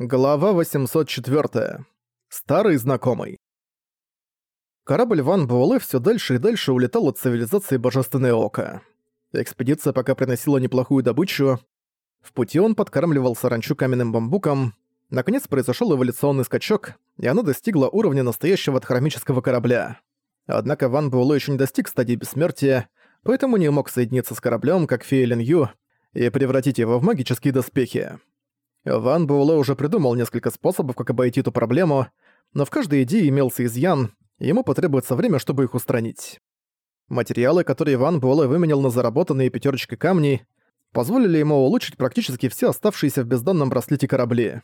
Глава 804. Старый знакомый. Корабль Ван Буэлэ всё дальше и дальше улетал от цивилизации Божественное Око. Экспедиция пока приносила неплохую добычу. В пути он подкармливал саранчу каменным бамбуком. Наконец произошёл эволюционный скачок, и она достигла уровня настоящего хромического корабля. Однако Ван Буэлэ ещё не достиг стадии бессмертия, поэтому не мог соединиться с кораблем, как Фея Лин Ю, и превратить его в магические доспехи. Ван Буэлэ уже придумал несколько способов, как обойти эту проблему, но в каждой идее имелся изъян, и ему потребуется время, чтобы их устранить. Материалы, которые Ван Буэлэ выменял на заработанные пятерочкой камни, позволили ему улучшить практически все оставшиеся в бездонном браслете корабли.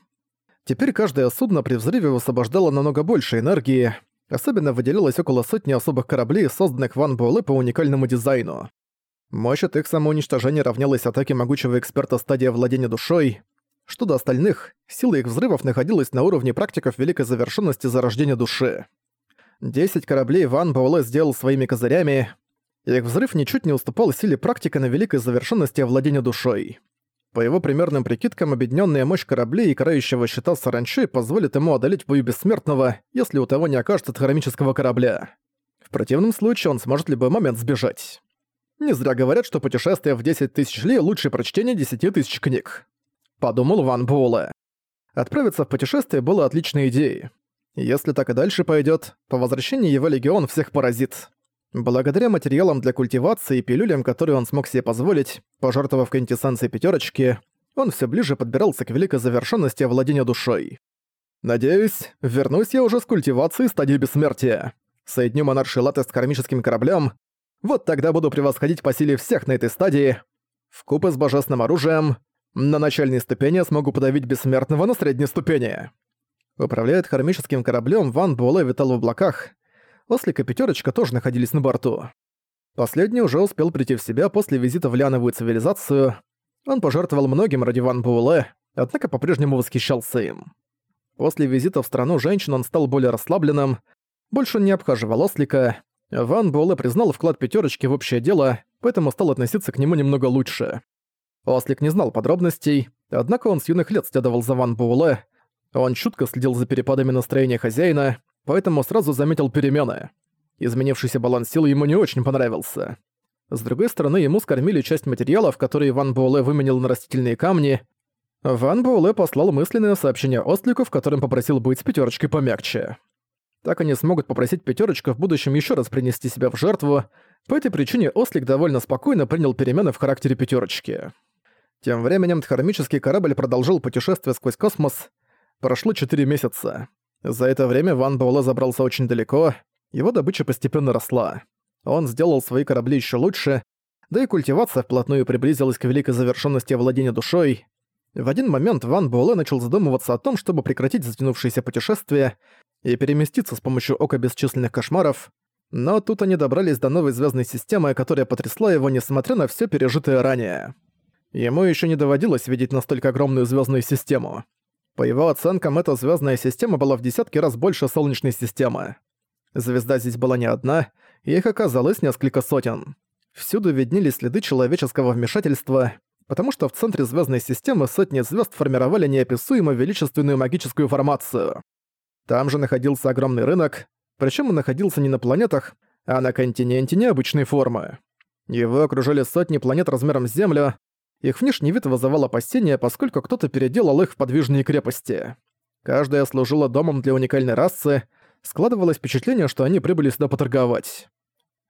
Теперь каждое судно при взрыве высвобождало намного больше энергии, особенно выделялось около сотни особых кораблей, созданных Ван Буэлэ по уникальному дизайну. Мощь от их самоуничтожения равнялась атаке могучего эксперта стадия владения душой — что до остальных, сила их взрывов находилась на уровне практиков великой завершенности зарождения души. Десять кораблей Ван Баоле сделал своими козырями. Их взрыв ничуть не уступал силе практика на великой завершенности овладения душой. По его примерным прикидкам, объединенная мощь кораблей и карающего щита Саранчи позволит ему одолеть бою бессмертного, если у того не окажется хромического корабля. В противном случае он сможет в любой момент сбежать. Не зря говорят, что путешествие в 10 тысяч ли лучше прочтения 10 тысяч книг подумал Ван Буэлэ. Отправиться в путешествие было отличной идеей. Если так и дальше пойдет, по возвращении его легион всех поразит. Благодаря материалам для культивации и пилюлям, которые он смог себе позволить, пожертвовав квинтэссенцией пятерочки, он все ближе подбирался к великой завершенности владения душой. Надеюсь, вернусь я уже с культивацией стадии бессмертия. Соединю монарший латы с кармическим кораблем. Вот тогда буду превосходить по силе всех на этой стадии. Вкупе с божественным оружием, на начальной ступени я смогу подавить бессмертного на средней ступени. Управляет хармическим кораблем, Ван Буэлэ витал в облаках. Ослик и Пятерочка тоже находились на борту. Последний уже успел прийти в себя после визита в Ляновую цивилизацию. Он пожертвовал многим ради Ван Буэлэ, однако по-прежнему восхищался им. После визита в страну женщин он стал более расслабленным, больше не обхаживал Ослика. Ван Буэлэ признал вклад Пятерочки в общее дело, поэтому стал относиться к нему немного лучше. Ослик не знал подробностей, однако он с юных лет следовал за Ван Буэлэ. Он чутко следил за перепадами настроения хозяина, поэтому сразу заметил перемены. Изменившийся баланс сил ему не очень понравился. С другой стороны, ему скормили часть материалов, которые Ван Буэлэ выменил на растительные камни. Ван Буэлэ послал мысленное сообщение Ослику, в котором попросил быть с пятерочкой помягче. Так они смогут попросить пятерочку в будущем еще раз принести себя в жертву. По этой причине Ослик довольно спокойно принял перемены в характере пятерочки. Тем временем дхармический корабль продолжил путешествие сквозь космос. Прошло 4 месяца. За это время Ван Буэлэ забрался очень далеко, его добыча постепенно росла. Он сделал свои корабли еще лучше, да и культивация вплотную приблизилась к великой завершенности владения душой. В один момент Ван Буэлэ начал задумываться о том, чтобы прекратить затянувшееся путешествие и переместиться с помощью ока бесчисленных кошмаров, но тут они добрались до новой звездной системы, которая потрясла его, несмотря на все пережитое ранее. Ему еще не доводилось видеть настолько огромную звездную систему. По его оценкам, эта звездная система была в десятки раз больше Солнечной системы. Звезда здесь была не одна, их оказалось несколько сотен. Всюду виднелись следы человеческого вмешательства, потому что в центре звездной системы сотни звезд формировали неописуемо величественную магическую формацию. Там же находился огромный рынок, причем он находился не на планетах, а на континенте необычной формы. Его окружали сотни планет размером с Землю, их внешний вид вызывал опасения, поскольку кто-то переделал их в подвижные крепости. Каждая служила домом для уникальной расы, складывалось впечатление, что они прибыли сюда поторговать.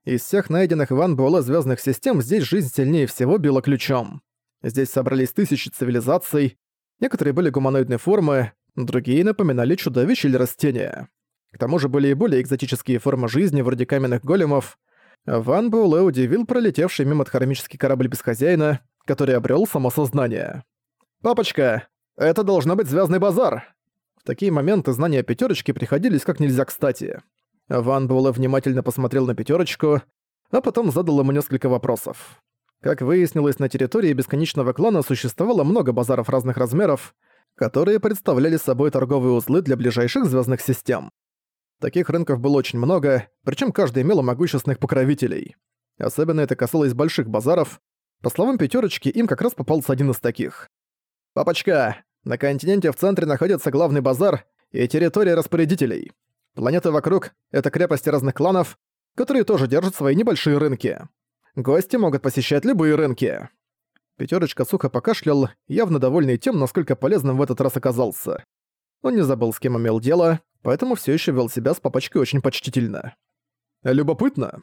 Из всех найденных Ван Буэлэ звездных систем здесь жизнь сильнее всего била ключом. Здесь собрались тысячи цивилизаций, некоторые были гуманоидной формы, другие напоминали чудовищ или растения. К тому же были и более экзотические формы жизни, вроде каменных големов. Ван Буэлэ удивил пролетевший мимо хромический корабль без хозяина, который обрел самосознание. «Папочка, это должно быть звездный базар!» В такие моменты знания пятерочки приходились как нельзя кстати. Ван Буэлэ внимательно посмотрел на пятерочку, а потом задал ему несколько вопросов. Как выяснилось, на территории бесконечного клана существовало много базаров разных размеров, которые представляли собой торговые узлы для ближайших звездных систем. Таких рынков было очень много, причем каждый имел могущественных покровителей. Особенно это касалось больших базаров, по словам пятерочки, им как раз попался один из таких. «Папочка, На континенте в центре находится главный базар и территория распорядителей. Планеты вокруг — это крепости разных кланов, которые тоже держат свои небольшие рынки. Гости могут посещать любые рынки. Пятерочка сухо покашлял, явно довольный тем, насколько полезным в этот раз оказался. Он не забыл, с кем имел дело, поэтому все еще вел себя с папочкой очень почтительно. Любопытно.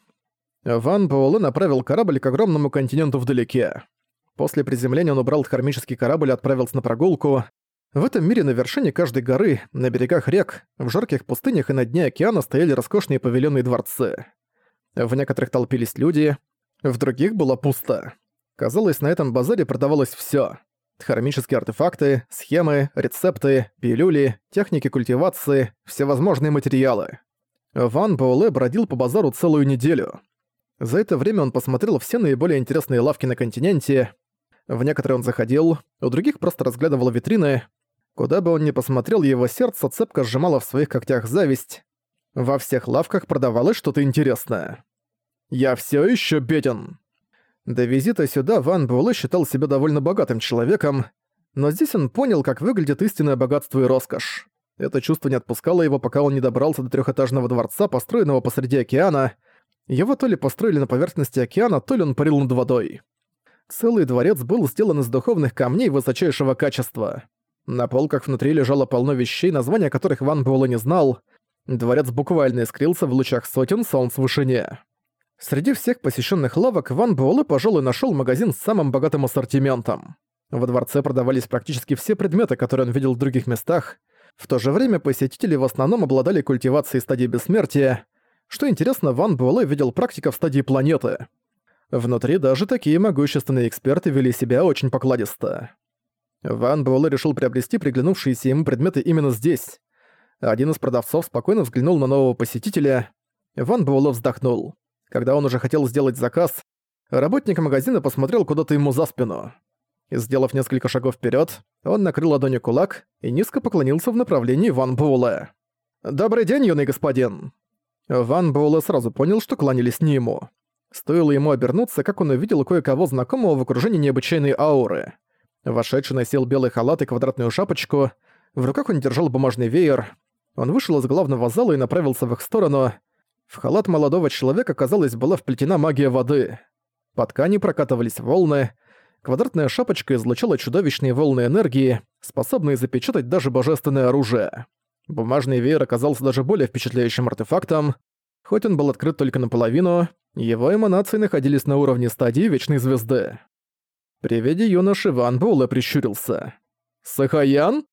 Ван Буэлэ направил корабль к огромному континенту вдалеке. После приземления он убрал кармический корабль и отправился на прогулку. В этом мире на вершине каждой горы, на берегах рек, в жарких пустынях и на дне океана стояли роскошные павильоны и дворцы. В некоторых толпились люди, в других было пусто. Казалось, на этом базаре продавалось всё. Хромические артефакты, схемы, рецепты, пилюли, техники культивации, всевозможные материалы. Ван Боуле бродил по базару целую неделю. За это время он посмотрел все наиболее интересные лавки на континенте. В некоторые он заходил, у других просто разглядывал витрины. Куда бы он ни посмотрел, его сердце цепко сжимало в своих когтях зависть. Во всех лавках продавалось что-то интересное. «Я все еще беден!» До визита сюда Ван Буэлэ считал себя довольно богатым человеком, но здесь он понял, как выглядит истинное богатство и роскошь. Это чувство не отпускало его, пока он не добрался до трехэтажного дворца, построенного посреди океана. Его то ли построили на поверхности океана, то ли он парил над водой. Целый дворец был сделан из духовных камней высочайшего качества. На полках внутри лежало полно вещей, названия которых Ван Буэлэ не знал. Дворец буквально искрился в лучах сотен солнц в вышине. Среди всех посещенных лавок Ван Буэлэ, пожалуй, нашел магазин с самым богатым ассортиментом. Во дворце продавались практически все предметы, которые он видел в других местах. В то же время посетители в основном обладали культивацией стадии бессмертия. Что интересно, Ван Буэлэ видел практика в стадии планеты. Внутри даже такие могущественные эксперты вели себя очень покладисто. Ван Буэлэ решил приобрести приглянувшиеся ему предметы именно здесь. Один из продавцов спокойно взглянул на нового посетителя. Ван Буэлэ вздохнул. Когда он уже хотел сделать заказ, работник магазина посмотрел куда-то ему за спину. Сделав несколько шагов вперед, он накрыл ладонью кулак и низко поклонился в направлении Ван Буэлэ. «Добрый день, юный господин!» Ван Буэлэ сразу понял, что кланялись не ему. Стоило ему обернуться, как он увидел кое-кого знакомого в окружении необычайной ауры. Вошедший носил белый халат и квадратную шапочку, в руках он держал бумажный веер. Он вышел из главного зала и направился в их сторону — в халат молодого человека, казалось, была вплетена магия воды. По ткани прокатывались волны. Квадратная шапочка излучала чудовищные волны энергии, способные запечатать даже божественное оружие. Бумажный веер оказался даже более впечатляющим артефактом. Хоть он был открыт только наполовину, его эманации находились на уровне стадии Вечной Звезды. При виде юноши Ван Буэлэ прищурился. «Сахаян?»